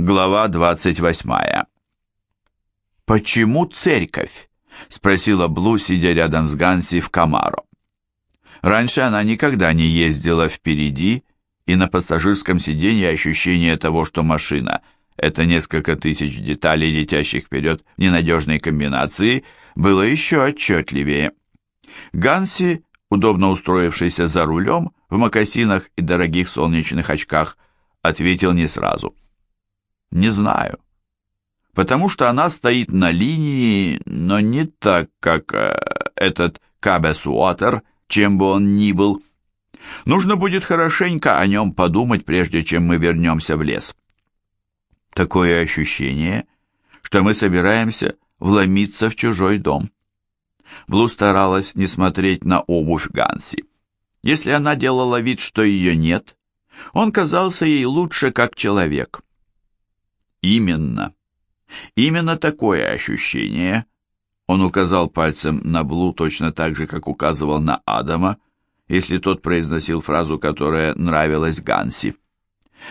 Глава 28. «Почему церковь?» — спросила Блу, сидя рядом с Ганси в Камаро. Раньше она никогда не ездила впереди, и на пассажирском сиденье ощущение того, что машина — это несколько тысяч деталей, летящих вперед в ненадежной комбинации, было еще отчетливее. Ганси, удобно устроившийся за рулем, в мокасинах и дорогих солнечных очках, ответил не сразу. «Не знаю. Потому что она стоит на линии, но не так, как э, этот Кабес Уотер, чем бы он ни был. Нужно будет хорошенько о нем подумать, прежде чем мы вернемся в лес. Такое ощущение, что мы собираемся вломиться в чужой дом. Блу старалась не смотреть на обувь Ганси. Если она делала вид, что ее нет, он казался ей лучше как человек. Именно. Именно такое ощущение, он указал пальцем на Блу точно так же, как указывал на Адама, если тот произносил фразу, которая нравилась Ганси.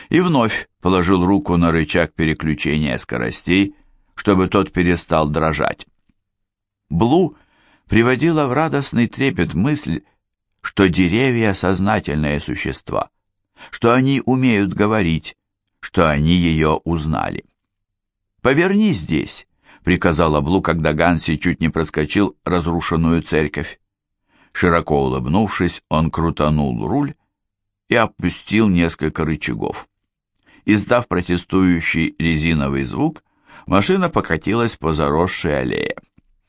И вновь положил руку на рычаг переключения скоростей, чтобы тот перестал дрожать. Блу приводила в радостный трепет мысль, что деревья — сознательные существа, что они умеют говорить, что они ее узнали. «Поверни здесь», — приказала Блу, когда Ганси чуть не проскочил разрушенную церковь. Широко улыбнувшись, он крутанул руль и опустил несколько рычагов. Издав протестующий резиновый звук, машина покатилась по заросшей аллее.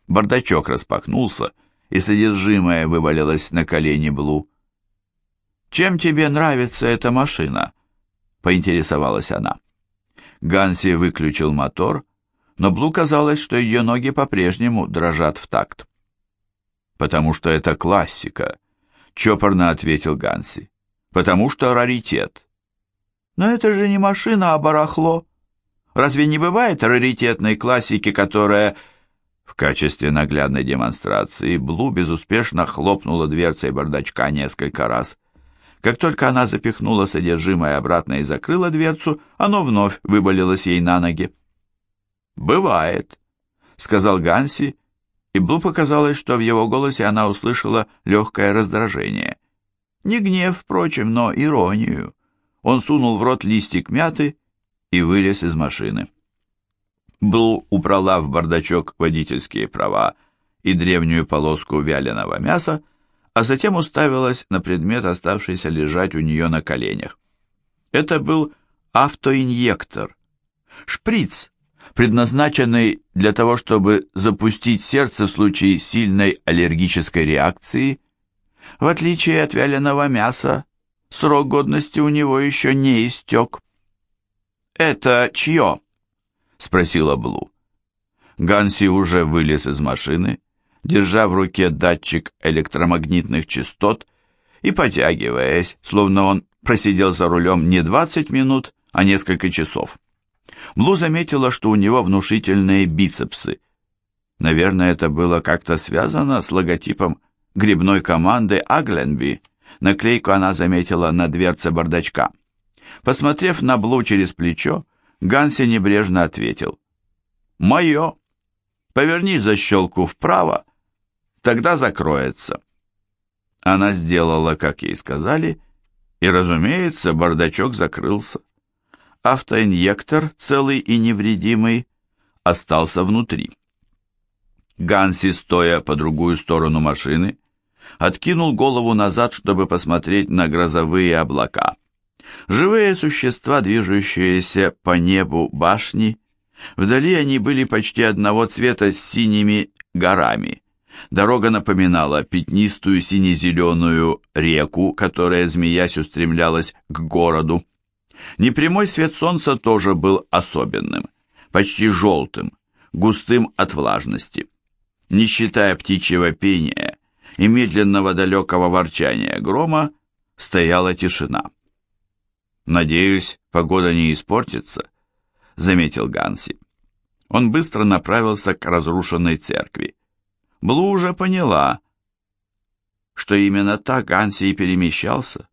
Бардачок распахнулся, и содержимое вывалилось на колени Блу. «Чем тебе нравится эта машина?» — поинтересовалась она. Ганси выключил мотор, но Блу казалось, что ее ноги по-прежнему дрожат в такт. «Потому что это классика», — чопорно ответил Ганси. «Потому что раритет». «Но это же не машина, а барахло. Разве не бывает раритетной классики, которая...» В качестве наглядной демонстрации Блу безуспешно хлопнула дверцей бардачка несколько раз. Как только она запихнула содержимое обратно и закрыла дверцу, оно вновь выболелось ей на ноги. «Бывает», — сказал Ганси, и Блу показалось, что в его голосе она услышала легкое раздражение. Не гнев, впрочем, но иронию. Он сунул в рот листик мяты и вылез из машины. Блу убрала в бардачок водительские права и древнюю полоску вяленого мяса, а затем уставилась на предмет, оставшийся лежать у нее на коленях. Это был автоинъектор, шприц, предназначенный для того, чтобы запустить сердце в случае сильной аллергической реакции. В отличие от вяленого мяса, срок годности у него еще не истек. «Это чье?» — спросила Блу. Ганси уже вылез из машины держа в руке датчик электромагнитных частот и потягиваясь, словно он просидел за рулем не 20 минут, а несколько часов. Блу заметила, что у него внушительные бицепсы. Наверное, это было как-то связано с логотипом грибной команды Агленби. Наклейку она заметила на дверце бардачка. Посмотрев на Блу через плечо, Ганси небрежно ответил. «Мое. Поверни защелку вправо, тогда закроется. Она сделала, как ей сказали, и, разумеется, бардачок закрылся. Автоинъектор, целый и невредимый, остался внутри. Ганси, стоя по другую сторону машины, откинул голову назад, чтобы посмотреть на грозовые облака. Живые существа, движущиеся по небу башни, вдали они были почти одного цвета с синими горами. Дорога напоминала пятнистую сине-зеленую реку, которая, змеясь, устремлялась к городу. Непрямой свет солнца тоже был особенным, почти желтым, густым от влажности. Не считая птичьего пения и медленного далекого ворчания грома, стояла тишина. «Надеюсь, погода не испортится», — заметил Ганси. Он быстро направился к разрушенной церкви. Блу уже поняла, что именно так Ганси и перемещался,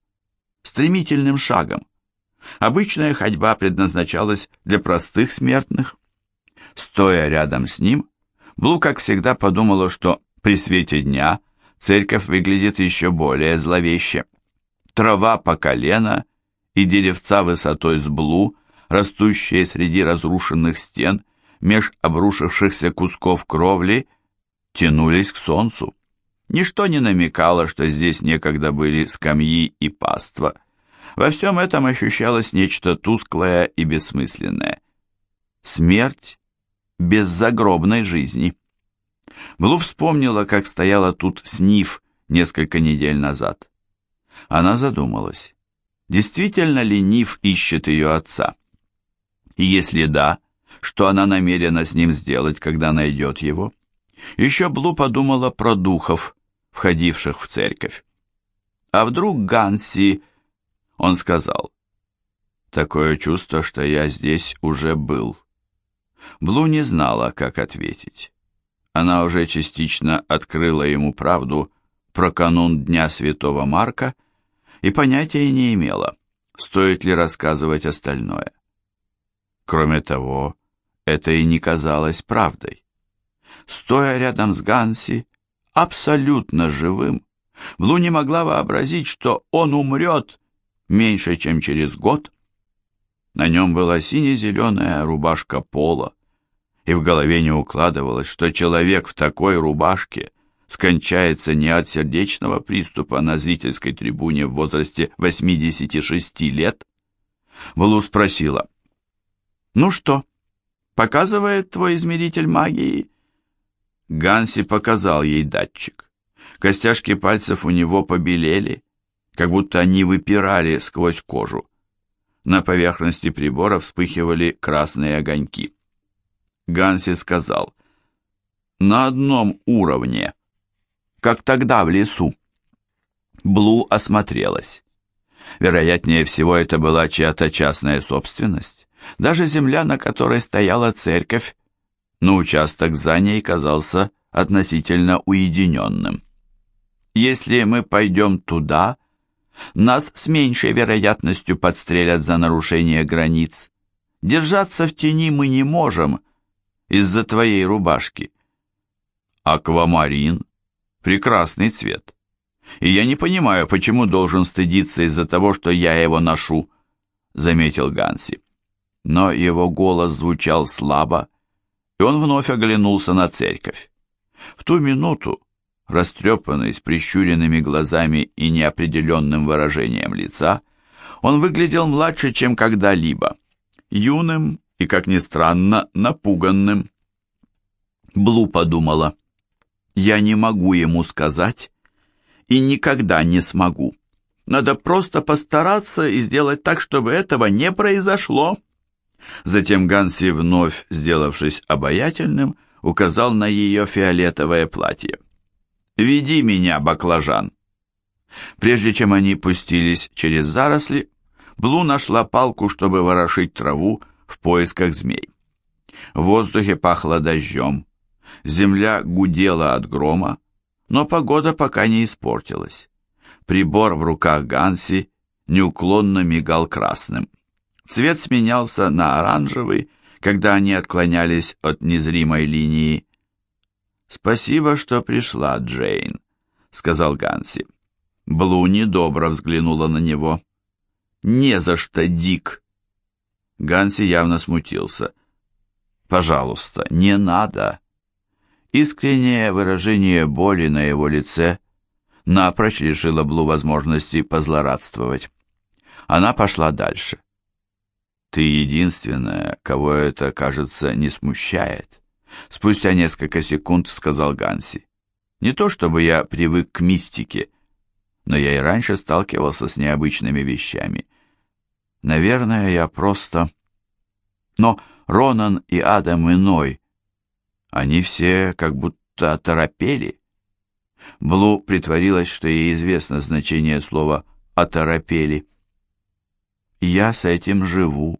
стремительным шагом. Обычная ходьба предназначалась для простых смертных. Стоя рядом с ним, Блу, как всегда, подумала, что при свете дня церковь выглядит еще более зловеще. Трава по колено и деревца высотой с Блу, растущие среди разрушенных стен, меж обрушившихся кусков кровли, тянулись к солнцу. Ничто не намекало, что здесь некогда были скамьи и паства. Во всем этом ощущалось нечто тусклое и бессмысленное. Смерть без загробной жизни. Блу вспомнила, как стояла тут Сниф несколько недель назад. Она задумалась, действительно ли Ниф ищет ее отца? И если да, что она намерена с ним сделать, когда найдет его? Еще Блу подумала про духов, входивших в церковь. А вдруг Ганси... Он сказал, «Такое чувство, что я здесь уже был». Блу не знала, как ответить. Она уже частично открыла ему правду про канун Дня Святого Марка и понятия не имела, стоит ли рассказывать остальное. Кроме того, это и не казалось правдой. Стоя рядом с Ганси, абсолютно живым, Блу не могла вообразить, что он умрет меньше, чем через год. На нем была сине-зеленая рубашка пола, и в голове не укладывалось, что человек в такой рубашке скончается не от сердечного приступа на зрительской трибуне в возрасте 86 лет. Блу спросила, «Ну что, показывает твой измеритель магии?» Ганси показал ей датчик. Костяшки пальцев у него побелели, как будто они выпирали сквозь кожу. На поверхности прибора вспыхивали красные огоньки. Ганси сказал, «На одном уровне, как тогда в лесу». Блу осмотрелась. Вероятнее всего, это была чья-то частная собственность. Даже земля, на которой стояла церковь, но участок за ней казался относительно уединенным. Если мы пойдем туда, нас с меньшей вероятностью подстрелят за нарушение границ. Держаться в тени мы не можем из-за твоей рубашки. Аквамарин — прекрасный цвет. И я не понимаю, почему должен стыдиться из-за того, что я его ношу, — заметил Ганси. Но его голос звучал слабо, и он вновь оглянулся на церковь. В ту минуту, растрепанный, с прищуренными глазами и неопределенным выражением лица, он выглядел младше, чем когда-либо, юным и, как ни странно, напуганным. Блу подумала, «Я не могу ему сказать и никогда не смогу. Надо просто постараться и сделать так, чтобы этого не произошло». Затем Ганси, вновь сделавшись обаятельным, указал на ее фиолетовое платье. «Веди меня, баклажан!» Прежде чем они пустились через заросли, Блу нашла палку, чтобы ворошить траву в поисках змей. В воздухе пахло дождем, земля гудела от грома, но погода пока не испортилась. Прибор в руках Ганси неуклонно мигал красным. Цвет сменялся на оранжевый, когда они отклонялись от незримой линии. «Спасибо, что пришла, Джейн», — сказал Ганси. Блу недобро взглянула на него. «Не за что, Дик!» Ганси явно смутился. «Пожалуйста, не надо!» Искреннее выражение боли на его лице напрочь лишило Блу возможности позлорадствовать. Она пошла дальше. Ты единственная, кого это, кажется, не смущает. Спустя несколько секунд сказал Ганси. Не то чтобы я привык к мистике, но я и раньше сталкивался с необычными вещами. Наверное, я просто... Но Ронан и Адам иной. Они все как будто оторопели. Блу притворилась, что ей известно значение слова «оторопели». Я с этим живу.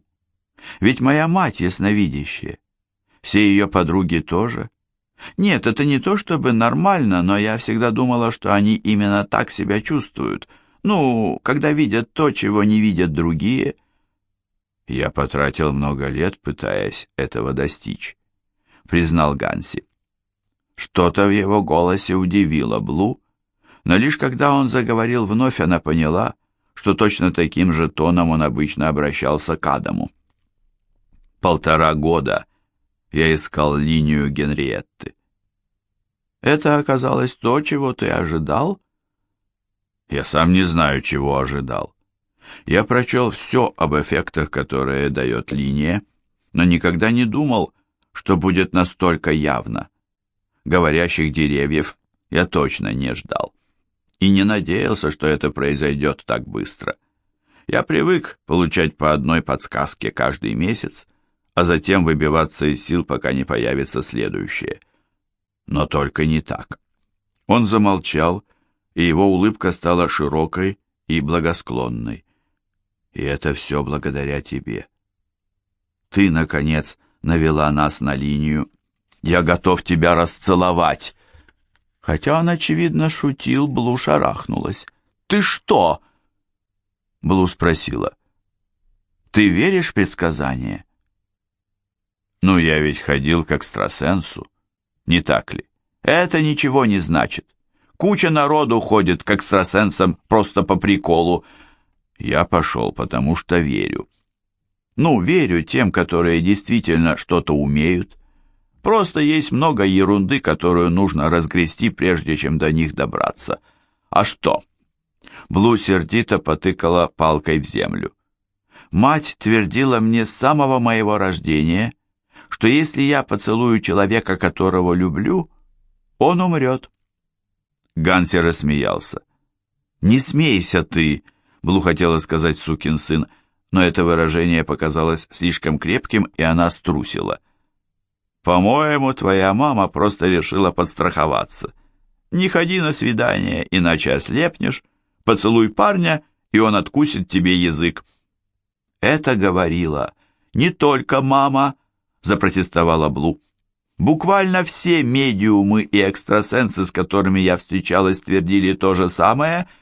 Ведь моя мать ясновидящая. Все ее подруги тоже. Нет, это не то чтобы нормально, но я всегда думала, что они именно так себя чувствуют. Ну, когда видят то, чего не видят другие. Я потратил много лет, пытаясь этого достичь, признал Ганси. Что-то в его голосе удивило Блу, но лишь когда он заговорил вновь, она поняла, что точно таким же тоном он обычно обращался к Адаму. Полтора года я искал линию Генриетты. Это оказалось то, чего ты ожидал? Я сам не знаю, чего ожидал. Я прочел все об эффектах, которые дает линия, но никогда не думал, что будет настолько явно. Говорящих деревьев я точно не ждал. И не надеялся, что это произойдет так быстро. Я привык получать по одной подсказке каждый месяц, а затем выбиваться из сил, пока не появится следующее. Но только не так. Он замолчал, и его улыбка стала широкой и благосклонной. И это все благодаря тебе. Ты, наконец, навела нас на линию. Я готов тебя расцеловать. Хотя он, очевидно, шутил, Блу шарахнулась. «Ты что?» Блу спросила. «Ты веришь в предсказания?» «Ну, я ведь ходил к экстрасенсу, не так ли? Это ничего не значит. Куча народу ходит к экстрасенсам просто по приколу, я пошел, потому что верю. Ну, верю тем, которые действительно что-то умеют. Просто есть много ерунды, которую нужно разгрести, прежде чем до них добраться. А что? Блу сердито потыкала палкой в землю. Мать твердила мне с самого моего рождения, что если я поцелую человека, которого люблю, он умрет. Ганси рассмеялся. «Не смейся ты!» Блу хотела сказать «сукин сын», но это выражение показалось слишком крепким, и она струсила. «По-моему, твоя мама просто решила подстраховаться. Не ходи на свидание, иначе ослепнешь. Поцелуй парня, и он откусит тебе язык». «Это говорила не только мама», — запротестовала Блу. «Буквально все медиумы и экстрасенсы, с которыми я встречалась, твердили то же самое —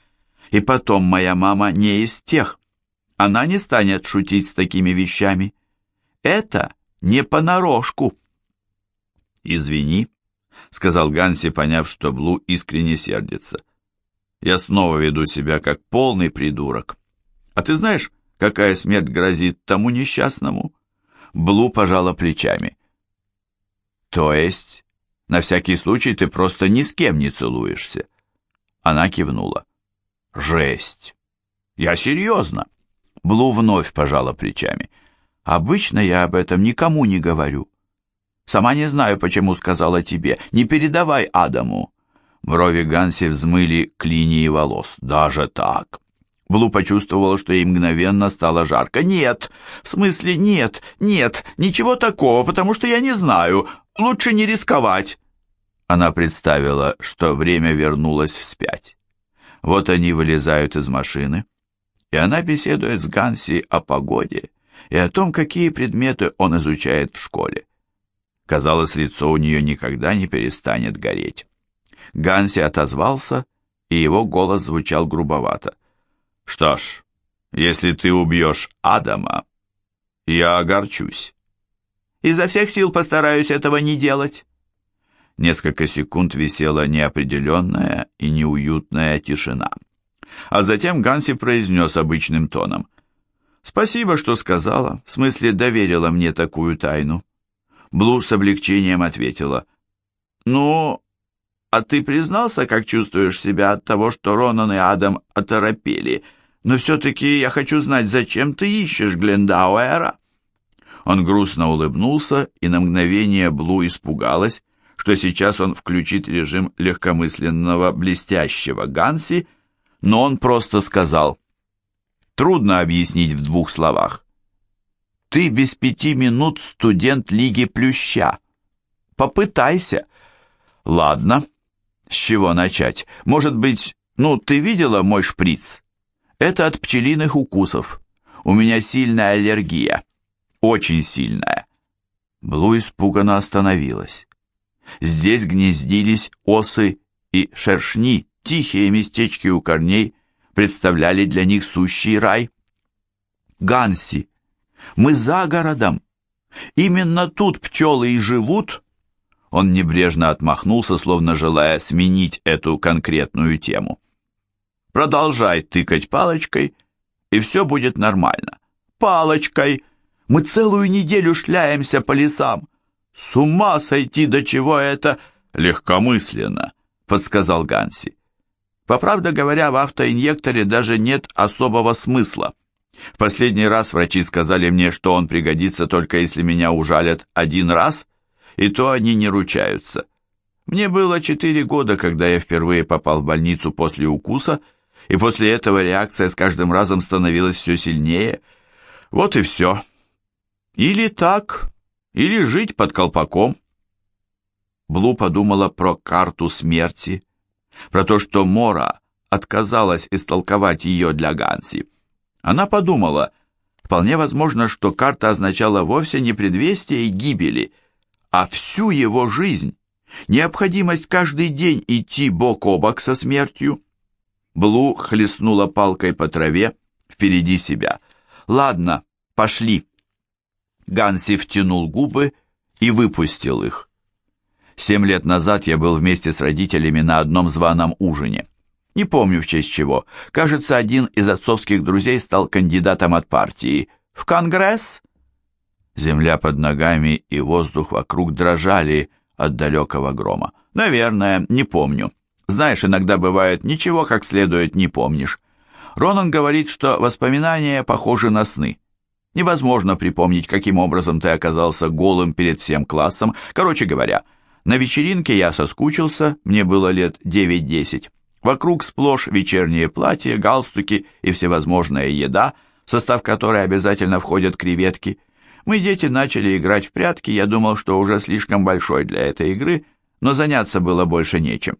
и потом моя мама не из тех. Она не станет шутить с такими вещами. Это не понарошку. «Извини», — сказал Ганси, поняв, что Блу искренне сердится. «Я снова веду себя как полный придурок. А ты знаешь, какая смерть грозит тому несчастному?» Блу пожала плечами. «То есть, на всякий случай ты просто ни с кем не целуешься?» Она кивнула. Жесть! Я серьезно. Блу вновь пожала плечами. Обычно я об этом никому не говорю. Сама не знаю, почему сказала тебе. Не передавай Адаму. Брови Ганси взмыли к линии волос. Даже так? Блу почувствовала, что ей мгновенно стало жарко. «Нет, в смысле нет, нет, ничего такого, потому что я не знаю. Лучше не рисковать». Она представила, что время вернулось вспять. Вот они вылезают из машины, и она беседует с Ганси о погоде и о том, какие предметы он изучает в школе. Казалось, лицо у нее никогда не перестанет гореть. Ганси отозвался, и его голос звучал грубовато. «Что ж, если ты убьешь Адама, я огорчусь. Изо всех сил постараюсь этого не делать». Несколько секунд висела неопределенная и неуютная тишина. А затем Ганси произнес обычным тоном. «Спасибо, что сказала, в смысле доверила мне такую тайну». Блу с облегчением ответила. «Ну, а ты признался, как чувствуешь себя от того, что Ронан и Адам оторопели? Но все-таки я хочу знать, зачем ты ищешь Глендауэра?» Он грустно улыбнулся, и на мгновение Блу испугалась, что сейчас он включит режим легкомысленного блестящего Ганси, но он просто сказал, трудно объяснить в двух словах. Ты без пяти минут студент Лиги Плюща. Попытайся. Ладно, с чего начать? Может быть, ну, ты видела мой шприц? Это от пчелиных укусов. У меня сильная аллергия. Очень сильная. Блу испуганно остановилась. Здесь гнездились осы и шершни, тихие местечки у корней представляли для них сущий рай. Ганси, Мы за городом. Именно тут пчелы и живут. Он небрежно отмахнулся, словно желая сменить эту конкретную тему. Продолжай тыкать палочкой, и все будет нормально. Палочкой! Мы целую неделю шляемся по лесам. С ума сойти, до чего это легкомысленно, подсказал Ганси. По правде говоря, в автоинъекторе даже нет особого смысла. В последний раз врачи сказали мне, что он пригодится только если меня ужалят один раз, и то они не ручаются. Мне было четыре года, когда я впервые попал в больницу после укуса, и после этого реакция с каждым разом становилась все сильнее. Вот и все. Или так, или жить под колпаком. Блу подумала про карту смерти, про то, что Мора отказалась истолковать ее для Ганси. Она подумала, вполне возможно, что карта означала вовсе не предвестие гибели, а всю его жизнь, необходимость каждый день идти бок о бок со смертью. Блу хлестнула палкой по траве впереди себя. «Ладно, пошли». Ганси втянул губы и выпустил их. Семь лет назад я был вместе с родителями на одном званом ужине. Не помню в честь чего. Кажется, один из отцовских друзей стал кандидатом от партии. В Конгресс? Земля под ногами и воздух вокруг дрожали от далекого грома. Наверное, не помню. Знаешь, иногда бывает, ничего как следует не помнишь. Ронан говорит, что воспоминания похожи на сны. Невозможно припомнить, каким образом ты оказался голым перед всем классом. Короче говоря, на вечеринке я соскучился, мне было лет 9-10. Вокруг сплошь вечерние платья, галстуки и всевозможная еда, в состав которой обязательно входят креветки. Мы, дети, начали играть в прятки, я думал, что уже слишком большой для этой игры, но заняться было больше нечем.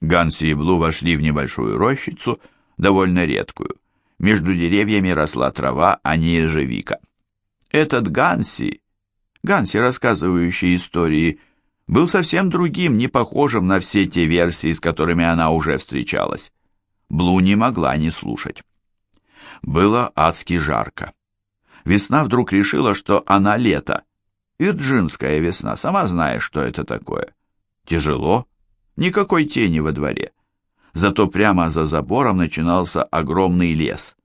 Ганси и Блу вошли в небольшую рощицу, довольно редкую. Между деревьями росла трава, а не ежевика. Этот Ганси, Ганси, рассказывающий истории, был совсем другим, не похожим на все те версии, с которыми она уже встречалась. Блу не могла не слушать. Было адски жарко. Весна вдруг решила, что она лето. Вирджинская весна, сама знаешь, что это такое. Тяжело, никакой тени во дворе. Зато прямо за забором начинался огромный лес.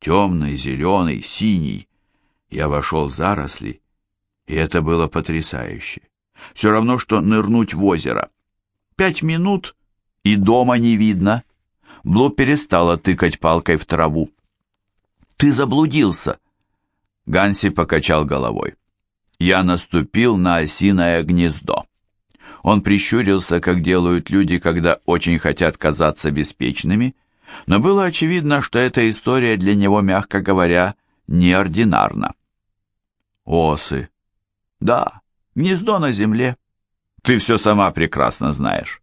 Темный, зеленый, синий. Я вошел в заросли, и это было потрясающе. Все равно, что нырнуть в озеро. Пять минут, и дома не видно. Блу перестала тыкать палкой в траву. «Ты заблудился!» Ганси покачал головой. «Я наступил на осиное гнездо». Он прищурился, как делают люди, когда очень хотят казаться беспечными, но было очевидно, что эта история для него, мягко говоря, неординарна. Осы. Да, гнездо на земле. Ты все сама прекрасно знаешь.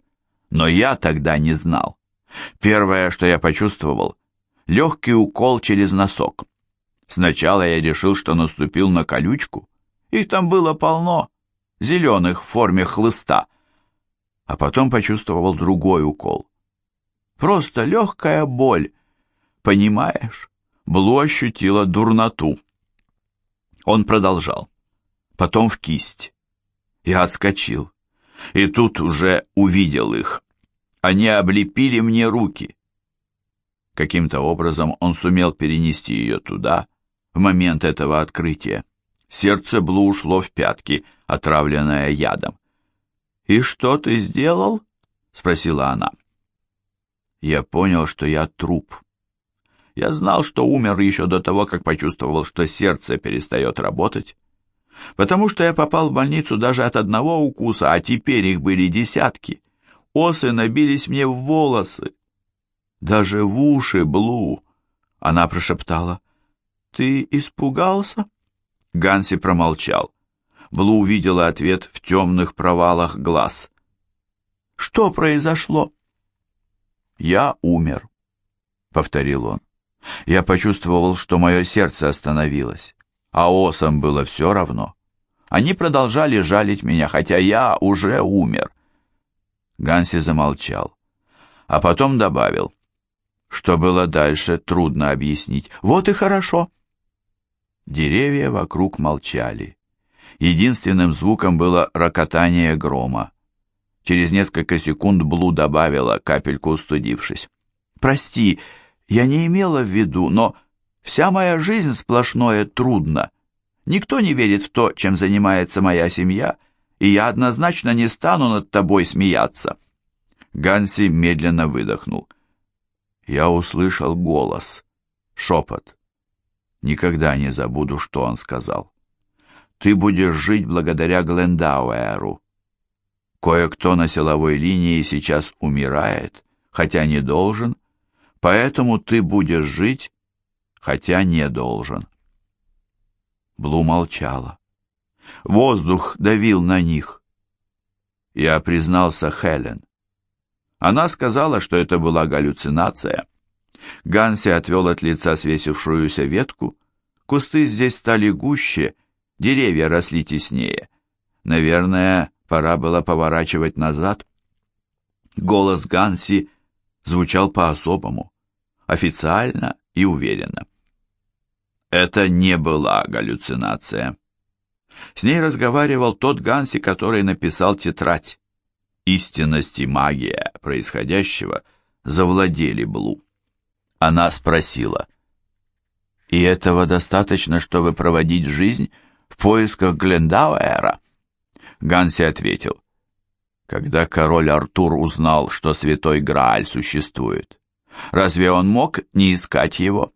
Но я тогда не знал. Первое, что я почувствовал, легкий укол через носок. Сначала я решил, что наступил на колючку. Их там было полно, зеленых в форме хлыста. А потом почувствовал другой укол. Просто легкая боль. Понимаешь? Блу ощутила дурноту. Он продолжал. Потом в кисть. Я отскочил. И тут уже увидел их. Они облепили мне руки. Каким-то образом он сумел перенести ее туда, в момент этого открытия. Сердце Блу ушло в пятки, отравленное ядом. «И что ты сделал?» — спросила она. Я понял, что я труп. Я знал, что умер еще до того, как почувствовал, что сердце перестает работать. Потому что я попал в больницу даже от одного укуса, а теперь их были десятки. Осы набились мне в волосы. Даже в уши, Блу. Она прошептала. «Ты испугался?» Ганси промолчал. Блу увидела ответ в темных провалах глаз. «Что произошло?» «Я умер», — повторил он. Я почувствовал, что мое сердце остановилось, а осам было все равно. Они продолжали жалить меня, хотя я уже умер. Ганси замолчал, а потом добавил. Что было дальше, трудно объяснить. Вот и хорошо. Деревья вокруг молчали. Единственным звуком было рокотание грома. Через несколько секунд Блу добавила, капельку устудившись. «Прости, я не имела в виду, но вся моя жизнь сплошное трудно. Никто не верит в то, чем занимается моя семья, и я однозначно не стану над тобой смеяться». Ганси медленно выдохнул. Я услышал голос, шепот. Никогда не забуду, что он сказал. «Ты будешь жить благодаря Глендауэру. Кое-кто на силовой линии сейчас умирает, хотя не должен, поэтому ты будешь жить, хотя не должен». Блу молчала. Воздух давил на них. Я признался Хелен. Она сказала, что это была галлюцинация. Ганси отвел от лица свесившуюся ветку. Кусты здесь стали гуще, деревья росли теснее. Наверное, пора было поворачивать назад. Голос Ганси звучал по-особому, официально и уверенно. Это не была галлюцинация. С ней разговаривал тот Ганси, который написал тетрадь. Истинность и магия происходящего завладели Блу. Она спросила, «И этого достаточно, чтобы проводить жизнь в поисках Глендауэра?» Ганси ответил, «Когда король Артур узнал, что святой Грааль существует, разве он мог не искать его?»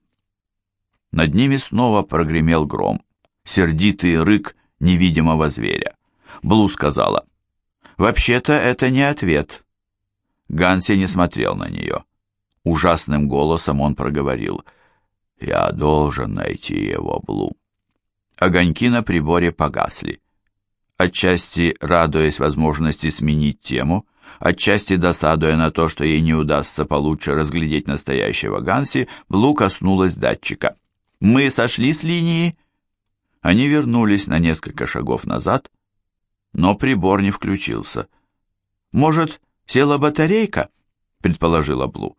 Над ними снова прогремел гром, сердитый рык невидимого зверя. Блу сказала, «Вообще-то это не ответ». Ганси не смотрел на нее. Ужасным голосом он проговорил. «Я должен найти его, Блу». Огоньки на приборе погасли. Отчасти радуясь возможности сменить тему, отчасти досадуя на то, что ей не удастся получше разглядеть настоящего Ганси, Блу коснулась датчика. «Мы сошли с линии?» Они вернулись на несколько шагов назад, но прибор не включился. «Может, села батарейка?» — предположила Блу.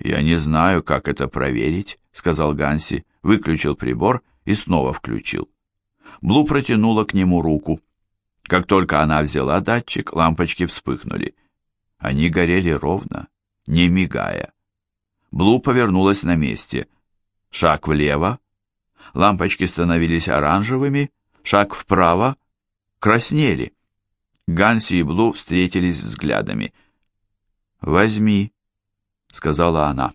«Я не знаю, как это проверить», — сказал Ганси, выключил прибор и снова включил. Блу протянула к нему руку. Как только она взяла датчик, лампочки вспыхнули. Они горели ровно, не мигая. Блу повернулась на месте. Шаг влево. Лампочки становились оранжевыми. Шаг вправо. Краснели. Ганси и Блу встретились взглядами. «Возьми», — сказала она.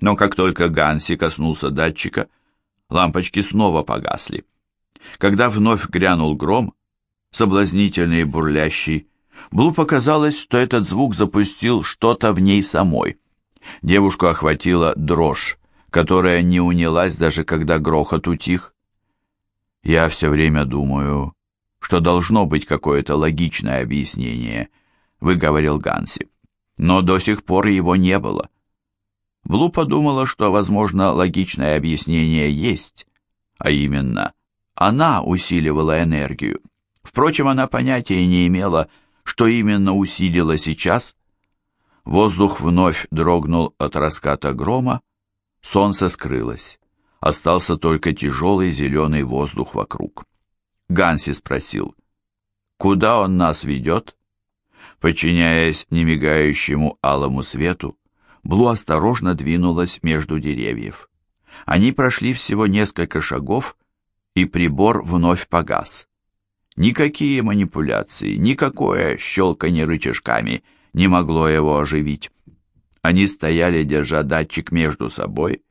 Но как только Ганси коснулся датчика, лампочки снова погасли. Когда вновь грянул гром, соблазнительный и бурлящий, Блу показалось, что этот звук запустил что-то в ней самой. Девушку охватила дрожь, которая не унялась даже когда грохот утих. Я все время думаю, что должно быть какое-то логичное объяснение, выговорил Ганси. Но до сих пор его не было. Блу подумала, что, возможно, логичное объяснение есть, а именно, она усиливала энергию. Впрочем, она понятия не имела, что именно усилила сейчас. Воздух вновь дрогнул от раската грома, солнце скрылось. Остался только тяжелый зеленый воздух вокруг. Ганси спросил, «Куда он нас ведет?» Подчиняясь немигающему алому свету, Блу осторожно двинулась между деревьев. Они прошли всего несколько шагов, и прибор вновь погас. Никакие манипуляции, никакое щелканье рычажками не могло его оживить. Они стояли, держа датчик между собой,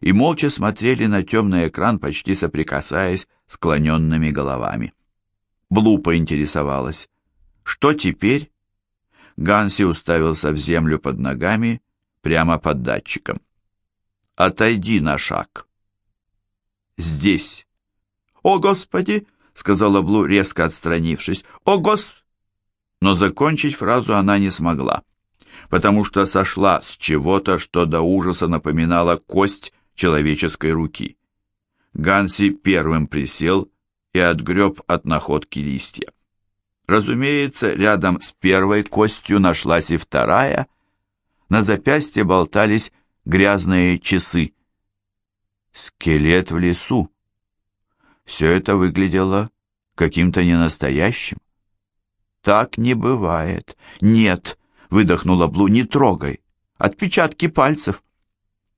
и молча смотрели на темный экран, почти соприкасаясь склоненными головами. Блу поинтересовалась, что теперь? Ганси уставился в землю под ногами, прямо под датчиком. «Отойди на шаг». «Здесь». «О, Господи!» — сказала Блу, резко отстранившись. «О, Гос...» Но закончить фразу она не смогла, потому что сошла с чего-то, что до ужаса напоминало кость человеческой руки. Ганси первым присел и отгреб от находки листья. Разумеется, рядом с первой костью нашлась и вторая. На запястье болтались грязные часы. Скелет в лесу. Все это выглядело каким-то ненастоящим. Так не бывает. Нет, выдохнула Блу, не трогай. Отпечатки пальцев.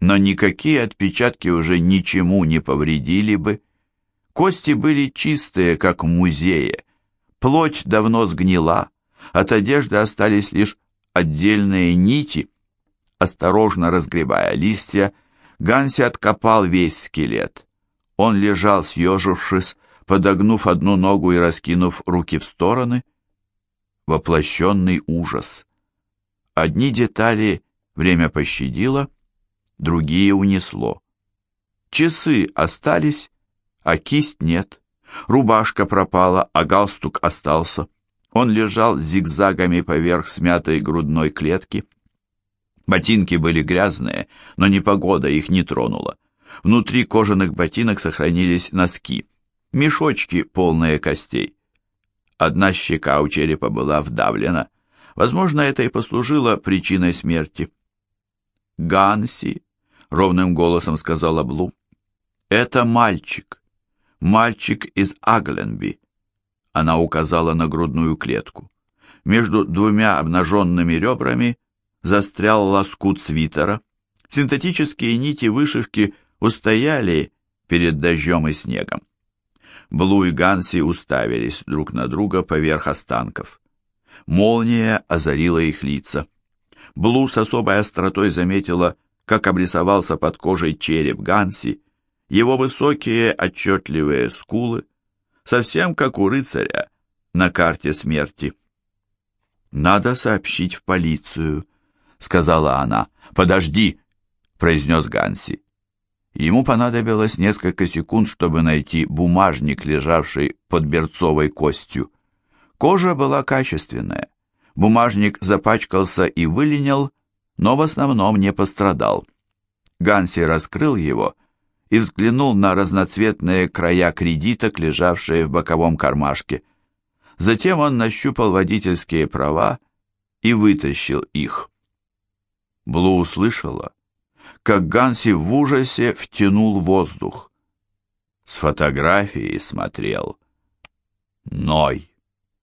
Но никакие отпечатки уже ничему не повредили бы. Кости были чистые, как в музее. Плоть давно сгнила, от одежды остались лишь отдельные нити. Осторожно разгребая листья, Ганси откопал весь скелет. Он лежал, съежившись, подогнув одну ногу и раскинув руки в стороны. Воплощенный ужас. Одни детали время пощадило, другие унесло. Часы остались, а кисть нет. Рубашка пропала, а галстук остался. Он лежал зигзагами поверх смятой грудной клетки. Ботинки были грязные, но непогода их не тронула. Внутри кожаных ботинок сохранились носки, мешочки, полные костей. Одна щека у черепа была вдавлена. Возможно, это и послужило причиной смерти. «Ганси», — ровным голосом сказала Блу, — «это мальчик, мальчик из Агленби». Она указала на грудную клетку. Между двумя обнаженными ребрами застрял лоскут свитера. Синтетические нити вышивки устояли перед дождем и снегом. Блу и Ганси уставились друг на друга поверх останков. Молния озарила их лица. Блу с особой остротой заметила, как обрисовался под кожей череп Ганси, его высокие отчетливые скулы, совсем как у рыцаря на карте смерти. «Надо сообщить в полицию», — сказала она. «Подожди», — произнес Ганси. Ему понадобилось несколько секунд, чтобы найти бумажник, лежавший под берцовой костью. Кожа была качественная. Бумажник запачкался и выленил, но в основном не пострадал. Ганси раскрыл его и взглянул на разноцветные края кредиток, лежавшие в боковом кармашке. Затем он нащупал водительские права и вытащил их. Блу услышала, как Ганси в ужасе втянул воздух. С фотографии смотрел Ной.